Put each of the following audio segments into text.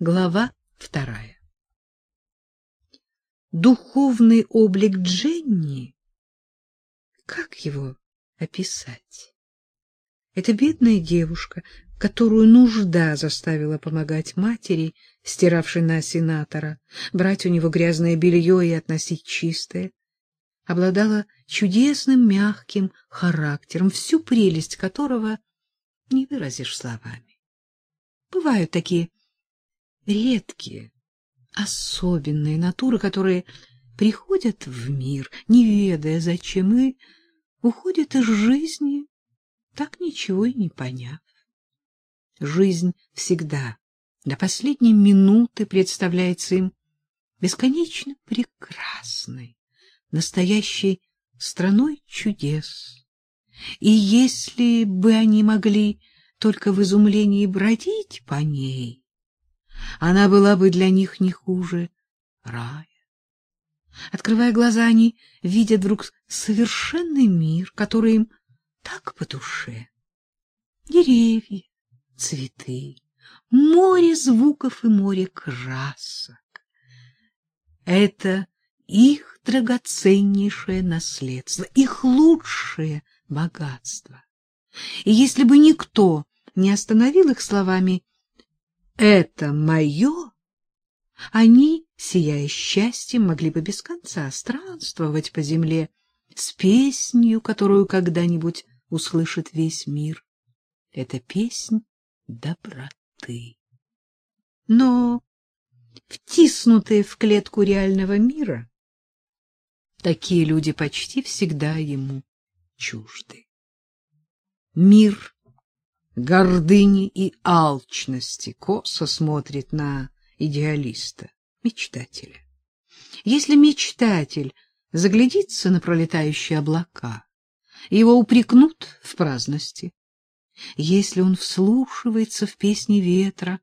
Глава вторая. Духовный облик Дженни, как его описать? Это бедная девушка, которую нужда заставила помогать матери, стиравшей на сенатора, брать у него грязное белье и относить чистое, обладала чудесным мягким характером, всю прелесть которого не выразишь словами. Бывают такие редкие, особенные натуры, которые приходят в мир, не ведая зачем, и уходят из жизни, так ничего и не поняв. Жизнь всегда до последней минуты представляется им бесконечно прекрасной, настоящей страной чудес. И если бы они могли только в изумлении бродить по ней, она была бы для них не хуже рая. Открывая глаза, они видят вдруг совершенный мир, который им так по душе. Деревья, цветы, море звуков и море красок. Это их драгоценнейшее наследство, их лучшее богатство. И если бы никто не остановил их словами это мое, они, сияя счастьем, могли бы без конца странствовать по земле с песнью, которую когда-нибудь услышит весь мир. Это песнь доброты. Но, втиснутые в клетку реального мира, такие люди почти всегда ему чужды. Мир гордыни и алчности косо смотрит на идеалиста, мечтателя. Если мечтатель заглядится на пролетающие облака, его упрекнут в праздности. Если он вслушивается в песни ветра,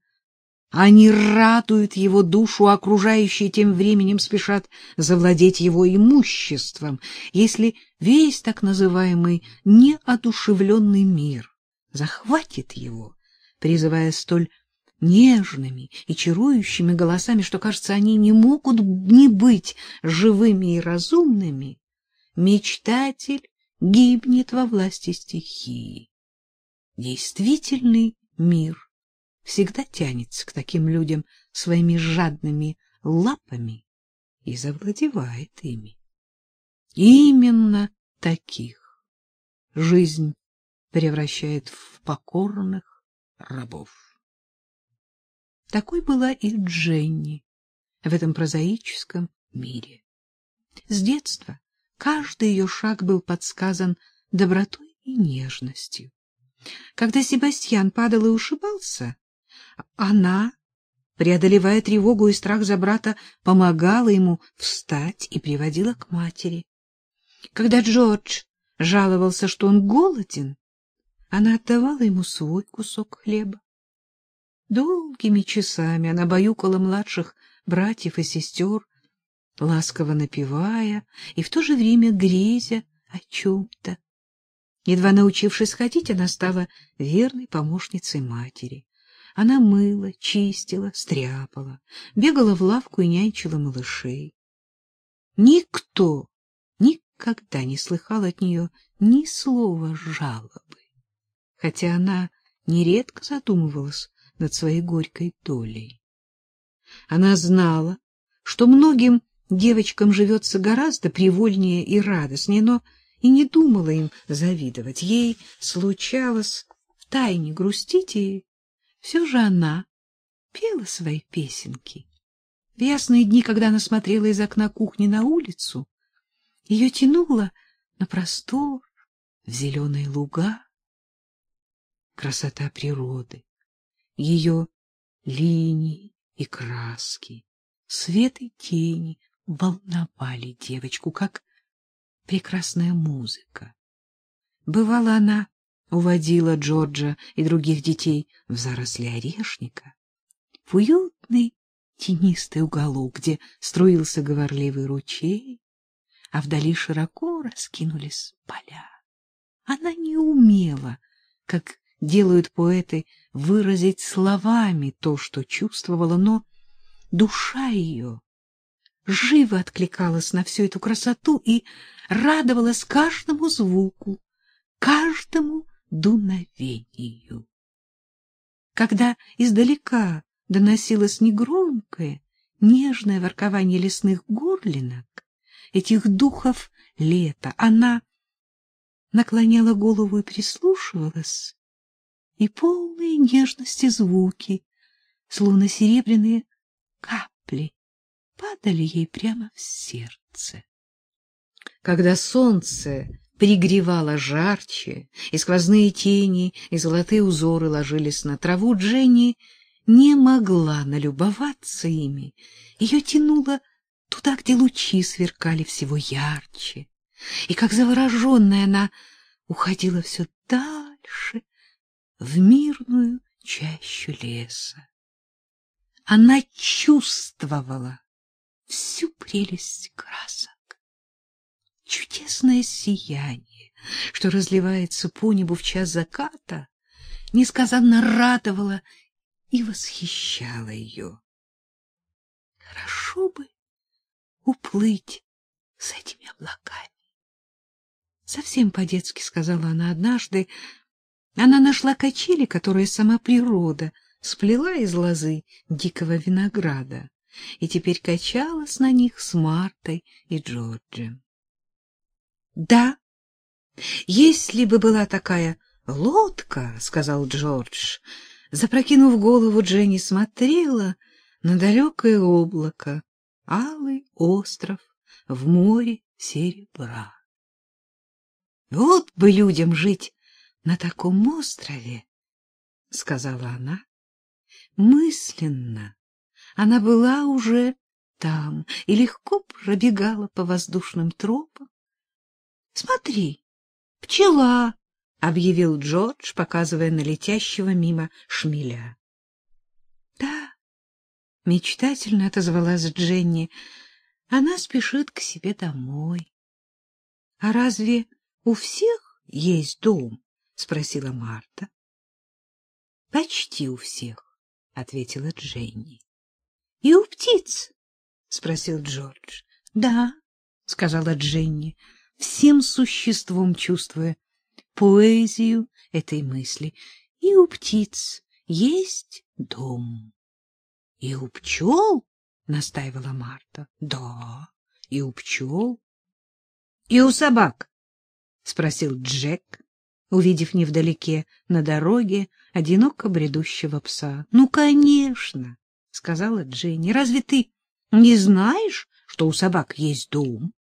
они радуют его душу, а окружающие тем временем спешат завладеть его имуществом. Если весь так называемый неодушевленный мир захватит его, призывая столь нежными и чарующими голосами, что, кажется, они не могут не быть живыми и разумными, мечтатель гибнет во власти стихии. Действительный мир всегда тянется к таким людям своими жадными лапами и завладевает ими. Именно таких жизнь превращает в покорных рабов. Такой была и Дженни в этом прозаическом мире. С детства каждый ее шаг был подсказан добротой и нежностью. Когда Себастьян падал и ушибался, она, преодолевая тревогу и страх за брата, помогала ему встать и приводила к матери. Когда Джордж жаловался, что он голоден, она отдавала ему свой кусок хлеба. Долгими часами она баюкала младших братьев и сестер, ласково напевая и в то же время грезя о чем-то. Едва научившись ходить, она стала верной помощницей матери. Она мыла, чистила, стряпала, бегала в лавку и нянчила малышей. Никто никогда не слыхал от нее ни слова жалобы хотя она нередко задумывалась над своей горькой долей. Она знала, что многим девочкам живется гораздо привольнее и радостнее, но и не думала им завидовать. Ей случалось втайне грустить, и все же она пела свои песенки. В ясные дни, когда она смотрела из окна кухни на улицу, ее тянуло на простор, в зеленые луга, красота природы, ее линии и краски, свет и тени волновали девочку, как прекрасная музыка. Бывало, она уводила Джорджа и других детей в заросли орешника, в уютный тенистый уголок, где струился говорливый ручей, а вдали широко раскинулись поля. Она не умела, как делают поэты выразить словами то, что чувствовала, но душа ее живо откликалась на всю эту красоту и радовалась каждому звуку, каждому дуновению. Когда издалека доносилось негромкое, нежное воркование лесных горлинок, этих духов лета, она наклоняла голову и прислушивалась, и полные нежности звуки, словно серебряные капли, падали ей прямо в сердце. Когда солнце пригревало жарче, и сквозные тени и золотые узоры ложились на траву, Дженни не могла налюбоваться ими. Ее тянуло туда, где лучи сверкали всего ярче. И как завороженная она уходила все дальше в мирную чащу леса. Она чувствовала всю прелесть красок. Чудесное сияние, что разливается по небу в час заката, несказанно радовало и восхищало ее. Хорошо бы уплыть с этими облаками. Совсем по-детски сказала она однажды. Она нашла качели, которые сама природа сплела из лозы дикого винограда, и теперь качалась на них с Мартой и Джорджем. Да, если бы была такая лодка, сказал Джордж, запрокинув голову, Дженни смотрела на далекое облако, алый остров в море серебра. Вот бы людям жить на таком острове, сказала она. Мысленно она была уже там и легко пробегала по воздушным тропам. Смотри, пчела, объявил Джордж, показывая на летящего мимо шмеля. Да, мечтательно отозвалась Дженни. Она спешит к себе домой. А разве у всех есть дом? Спросила Марта. Почти у всех, ответила Дженни. И у птиц? спросил Джордж. Да, сказала Дженни, всем существом чувствуя поэзию этой мысли. И у птиц есть дом. И у пчел, настаивала Марта. Да, и у пчел. И у собак, спросил Джек, увидев невдалеке на дороге одиноко бредущего пса. Ну, конечно, сказала Дженни. Разве ты не знаешь, что у собак есть дом?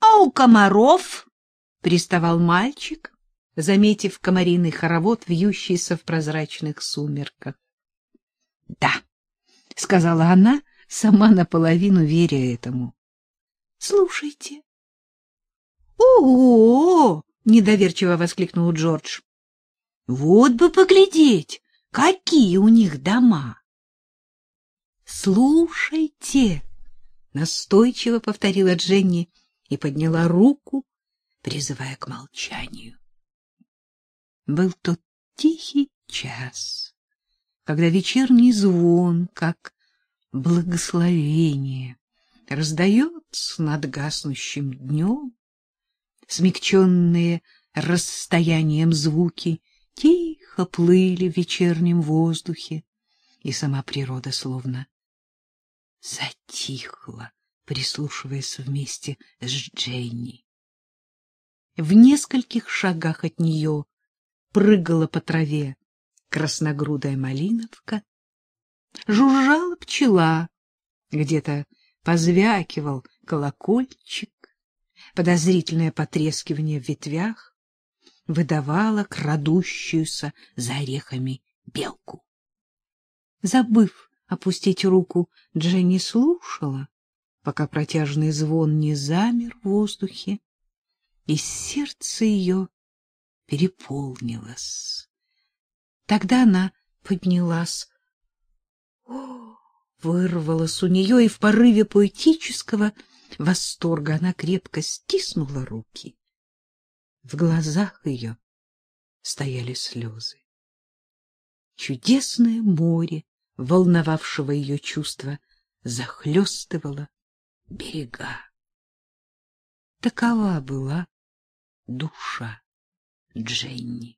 А у комаров? приставал мальчик, заметив комариный хоровод, вьющийся в прозрачных сумерках. Да, сказала она, сама наполовину веря этому. Слушайте. О, недоверчиво воскликнул Джордж. Вот бы поглядеть, какие у них дома. Слушайте, настойчиво повторила Дженни и подняла руку, призывая к молчанию. Был тот тихий час, когда вечерний звон, как благословение, раздается над гаснущим днем, смягченные расстоянием звуки тихо плыли в вечернем воздухе, и сама природа словно затихла, прислушиваясь вместе с Дженни. В нескольких шагах от нее прыгала по траве красногрудая малиновка, жужжала пчела, где-то позвякивал колокольчик, подозрительное потрескивание в ветвях выдавало крадущуюся за орехами белку. Забыв опустить руку, Дженни слушала, пока протяжный звон не замер в воздухе, и сердце ее переполнилось. Тогда она поднялась. О, вырвалось у нее, и в порыве поэтического восторга она крепко стиснула руки. В глазах ее стояли слезы. Чудесное море, волновавшего ее чувства, захлестывало берега. Такова была душа Дженни.